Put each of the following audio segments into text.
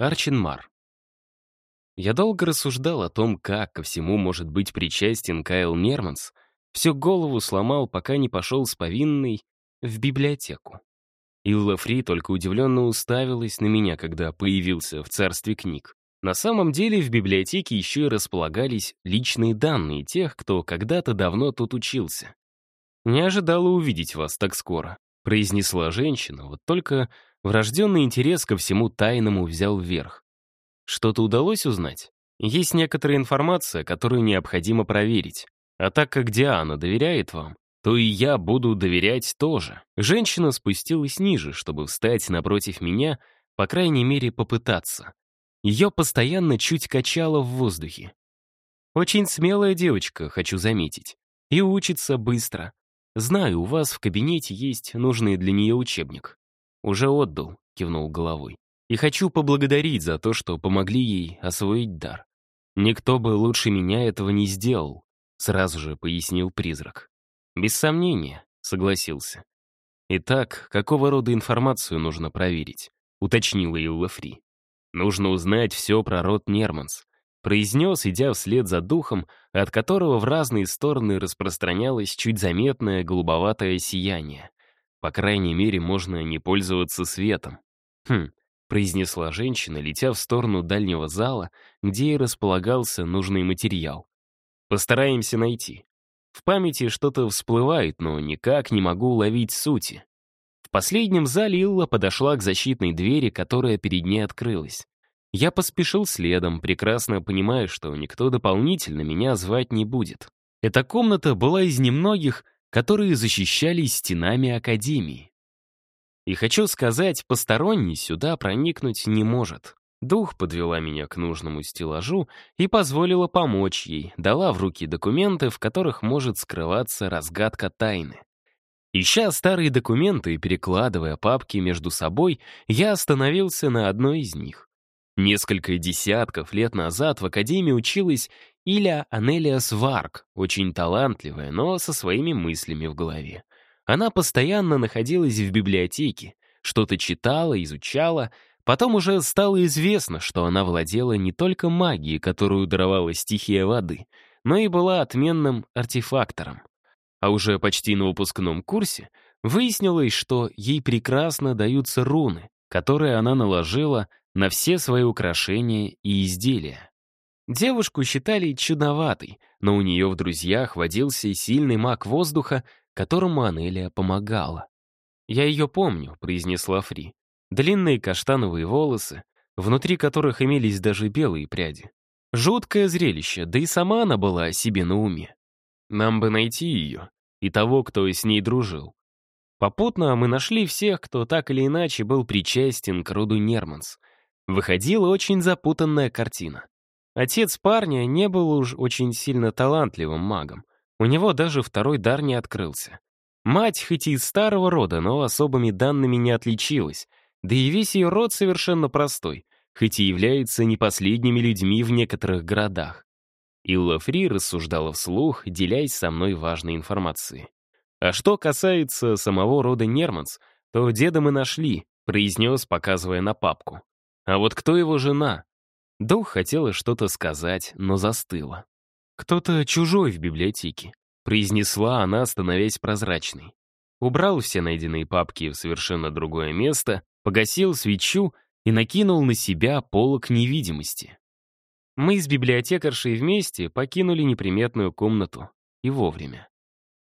Арчин Мар. Я долго рассуждал о том, как ко всему может быть причастен Кайл Нерманс, всю голову сломал, пока не пошел с повинной в библиотеку. Илла Фри только удивленно уставилась на меня, когда появился в царстве книг. На самом деле в библиотеке еще и располагались личные данные тех, кто когда-то давно тут учился. «Не ожидала увидеть вас так скоро», — произнесла женщина, вот только врожденный интерес ко всему тайному взял вверх. «Что-то удалось узнать? Есть некоторая информация, которую необходимо проверить. А так как Диана доверяет вам, то и я буду доверять тоже». Женщина спустилась ниже, чтобы встать напротив меня, по крайней мере, попытаться. Ее постоянно чуть качало в воздухе. Очень смелая девочка, хочу заметить. И учится быстро. Знаю, у вас в кабинете есть нужный для нее учебник. Уже отдал, кивнул головой. И хочу поблагодарить за то, что помогли ей освоить дар. Никто бы лучше меня этого не сделал, сразу же пояснил призрак. Без сомнения, согласился. Итак, какого рода информацию нужно проверить? Уточнила Илла Фри. Нужно узнать все про род Нерманс. Произнес, идя вслед за духом, от которого в разные стороны распространялось чуть заметное голубоватое сияние. По крайней мере, можно не пользоваться светом. «Хм», — произнесла женщина, летя в сторону дальнего зала, где и располагался нужный материал. «Постараемся найти. В памяти что-то всплывает, но никак не могу уловить сути. В последнем зале Илла подошла к защитной двери, которая перед ней открылась. Я поспешил следом, прекрасно понимая, что никто дополнительно меня звать не будет. Эта комната была из немногих, которые защищались стенами Академии. И хочу сказать, посторонний сюда проникнуть не может. Дух подвела меня к нужному стеллажу и позволила помочь ей, дала в руки документы, в которых может скрываться разгадка тайны. Ища старые документы и перекладывая папки между собой, я остановился на одной из них. Несколько десятков лет назад в Академии училась Иля Анелия Сварк, очень талантливая, но со своими мыслями в голове. Она постоянно находилась в библиотеке, что-то читала, изучала, потом уже стало известно, что она владела не только магией, которую даровала стихия воды, но и была отменным артефактором. А уже почти на выпускном курсе выяснилось, что ей прекрасно даются руны, которые она наложила на все свои украшения и изделия. Девушку считали чудноватой, но у нее в друзьях водился сильный маг воздуха, которому Анелия помогала. «Я ее помню», — произнесла Фри. Длинные каштановые волосы, внутри которых имелись даже белые пряди. Жуткое зрелище, да и сама она была о себе на уме. Нам бы найти ее и того, кто с ней дружил. Попутно мы нашли всех, кто так или иначе был причастен к роду Нерманс. Выходила очень запутанная картина. Отец парня не был уж очень сильно талантливым магом. У него даже второй дар не открылся. Мать хоть и из старого рода, но особыми данными не отличилась, да и весь ее род совершенно простой, хоть и является не последними людьми в некоторых городах. Илла Фри рассуждала вслух, делясь со мной важной информацией. А что касается самого рода Нерманс, то деда мы нашли, произнес, показывая на папку. А вот кто его жена? Дух хотела что-то сказать, но застыла. «Кто-то чужой в библиотеке», — произнесла она, становясь прозрачной. Убрал все найденные папки в совершенно другое место, погасил свечу и накинул на себя полок невидимости. Мы с библиотекаршей вместе покинули неприметную комнату. И вовремя.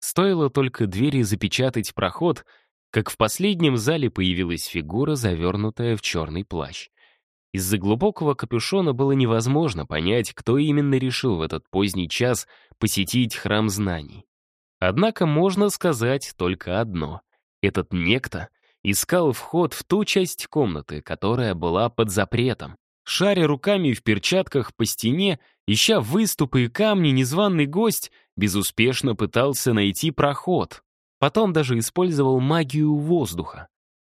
Стоило только двери запечатать проход, как в последнем зале появилась фигура, завернутая в черный плащ. Из-за глубокого капюшона было невозможно понять, кто именно решил в этот поздний час посетить храм знаний. Однако можно сказать только одно. Этот некто искал вход в ту часть комнаты, которая была под запретом. Шаря руками в перчатках по стене, ища выступы и камни, незваный гость безуспешно пытался найти проход. Потом даже использовал магию воздуха.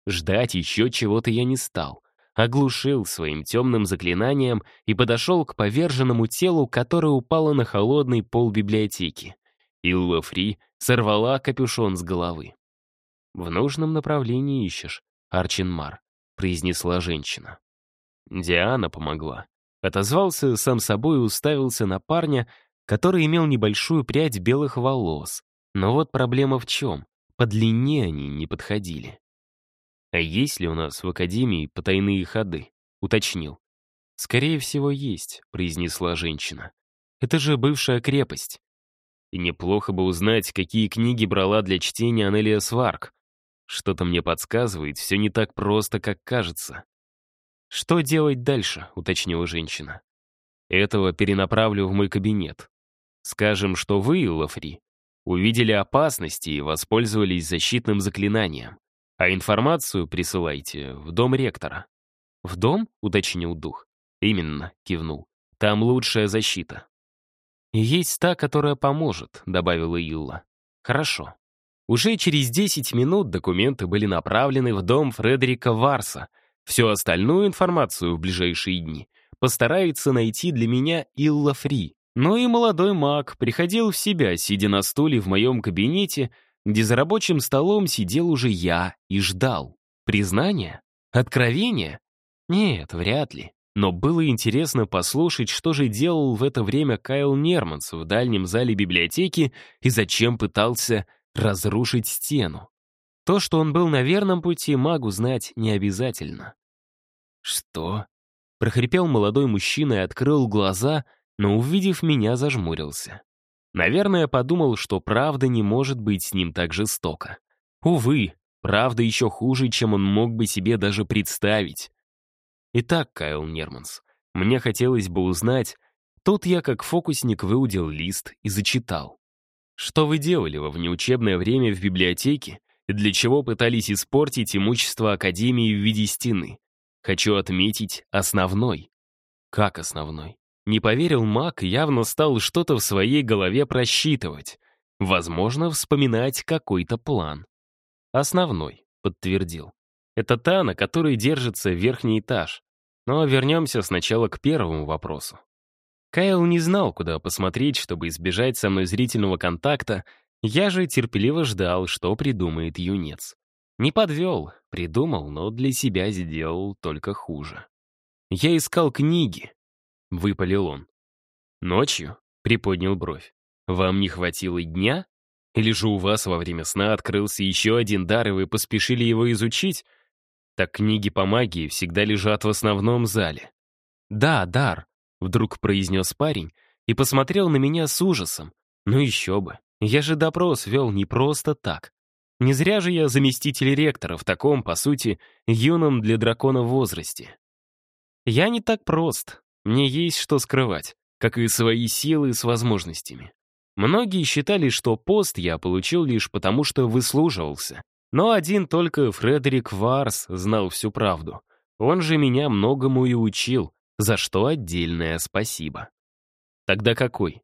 Ждать еще чего-то я не стал. Оглушил своим темным заклинанием и подошел к поверженному телу, которое упало на холодный пол библиотеки. Илла Фри сорвала капюшон с головы. «В нужном направлении ищешь, Арчинмар», — произнесла женщина. Диана помогла. Отозвался сам собой и уставился на парня, который имел небольшую прядь белых волос. Но вот проблема в чем? По длине они не подходили. «А есть ли у нас в Академии потайные ходы?» — уточнил. «Скорее всего, есть», — произнесла женщина. «Это же бывшая крепость. И неплохо бы узнать, какие книги брала для чтения Анелия Сварк. Что-то мне подсказывает, все не так просто, как кажется. «Что делать дальше?» — уточнила женщина. «Этого перенаправлю в мой кабинет. Скажем, что вы, Лафри, увидели опасности и воспользовались защитным заклинанием, а информацию присылайте в дом ректора». «В дом?» — уточнил дух. «Именно», — кивнул. «Там лучшая защита». «И есть та, которая поможет», — добавила Илла. «Хорошо». Уже через 10 минут документы были направлены в дом Фредерика Варса. Всю остальную информацию в ближайшие дни постарается найти для меня Илла Фри. Но и молодой маг приходил в себя, сидя на стуле в моем кабинете, где за рабочим столом сидел уже я и ждал. Признание? Откровение? Нет, вряд ли. Но было интересно послушать, что же делал в это время Кайл Нерманс в дальнем зале библиотеки и зачем пытался разрушить стену. То, что он был на верном пути, магу знать не обязательно. «Что?» — прохрипел молодой мужчина и открыл глаза, но, увидев меня, зажмурился. Наверное, подумал, что правда не может быть с ним так жестоко. Увы, правда еще хуже, чем он мог бы себе даже представить. Итак, Кайл Нерманс, мне хотелось бы узнать, тут я как фокусник выудил лист и зачитал. Что вы делали во внеучебное время в библиотеке и для чего пытались испортить имущество Академии в виде стены? Хочу отметить основной. Как основной? Не поверил маг явно стал что-то в своей голове просчитывать. Возможно, вспоминать какой-то план. Основной, подтвердил. Это та, на которой держится верхний этаж. Но вернемся сначала к первому вопросу. Кайл не знал, куда посмотреть, чтобы избежать со мной зрительного контакта, я же терпеливо ждал, что придумает юнец. Не подвел, придумал, но для себя сделал только хуже. «Я искал книги», — выпалил он. «Ночью?» — приподнял бровь. «Вам не хватило дня? Или же у вас во время сна открылся еще один дар, и вы поспешили его изучить? Так книги по магии всегда лежат в основном зале. Да, дар, вдруг произнес парень и посмотрел на меня с ужасом. Ну еще бы, я же допрос вел не просто так. Не зря же я заместитель ректора в таком, по сути, юном для дракона возрасте. Я не так прост, мне есть что скрывать, как и свои силы с возможностями. Многие считали, что пост я получил лишь потому, что выслуживался, но один только Фредерик Варс знал всю правду. Он же меня многому и учил, за что отдельное спасибо. Тогда какой?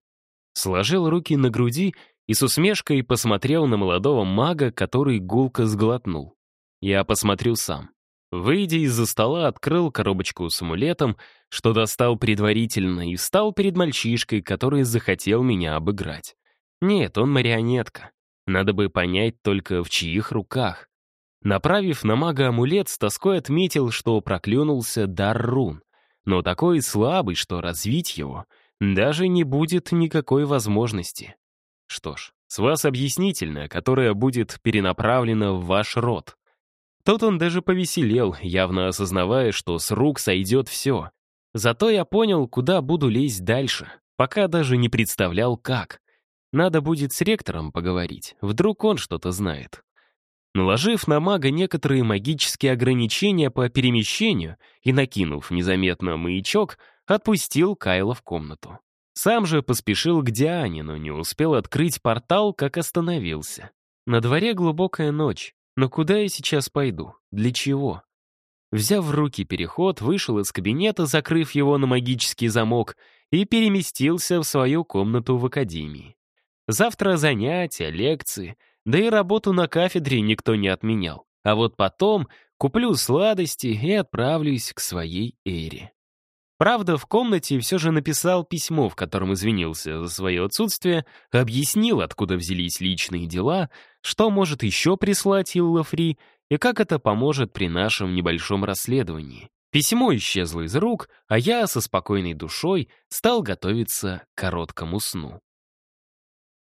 Сложил руки на груди и с усмешкой посмотрел на молодого мага, который гулко сглотнул. Я посмотрю сам. Выйдя из-за стола, открыл коробочку с амулетом, что достал предварительно, и встал перед мальчишкой, который захотел меня обыграть. Нет, он марионетка. Надо бы понять только, в чьих руках. Направив на мага амулет, с тоской отметил, что проклюнулся дар рун, но такой слабый, что развить его даже не будет никакой возможности. Что ж, с вас объяснительная, которая будет перенаправлена в ваш род. Тут он даже повеселел, явно осознавая, что с рук сойдет все. Зато я понял, куда буду лезть дальше, пока даже не представлял, как. Надо будет с ректором поговорить, вдруг он что-то знает. Наложив на мага некоторые магические ограничения по перемещению и накинув незаметно маячок, отпустил Кайла в комнату. Сам же поспешил к Диане, но не успел открыть портал, как остановился. На дворе глубокая ночь, но куда я сейчас пойду? Для чего? Взяв в руки переход, вышел из кабинета, закрыв его на магический замок, и переместился в свою комнату в академии. Завтра занятия, лекции, да и работу на кафедре никто не отменял. А вот потом куплю сладости и отправлюсь к своей Эре. Правда, в комнате все же написал письмо, в котором извинился за свое отсутствие, объяснил, откуда взялись личные дела, что может еще прислать Илла Фри и как это поможет при нашем небольшом расследовании. Письмо исчезло из рук, а я со спокойной душой стал готовиться к короткому сну.